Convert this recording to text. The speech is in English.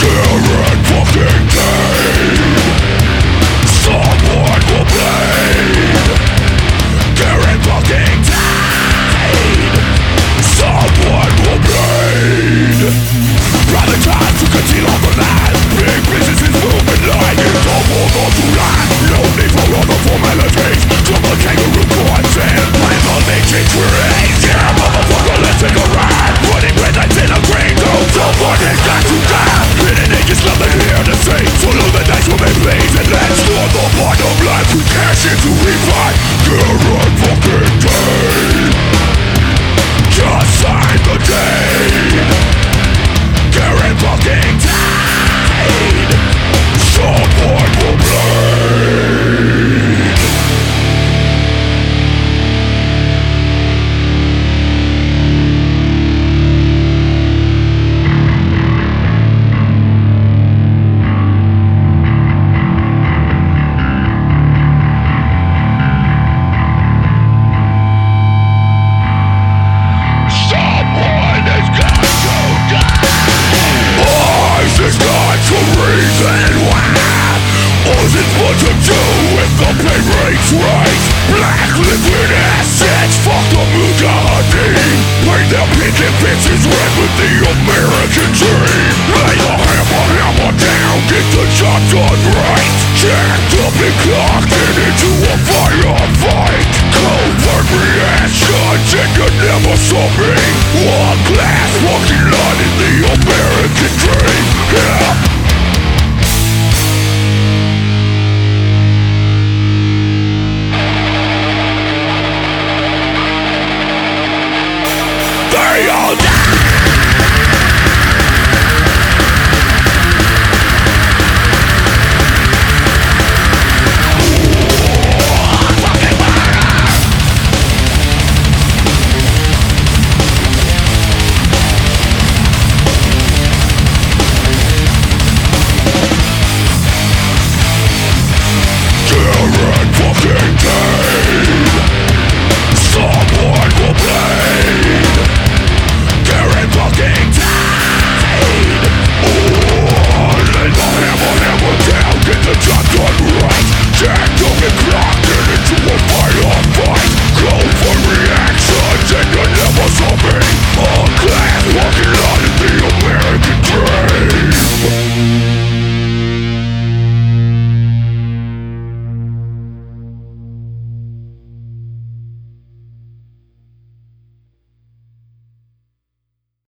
Killing fucking dead Reason why? All it's more to do with the pay rates right Black liquid assets, fuck the Mujahideen Paint their picket fences red with the American dream Lay the hammer, hammer down, get the job done right Jacked up and clocked into a firefight Covert reaction, and you never saw me One glass, walking on in the American dream Yeah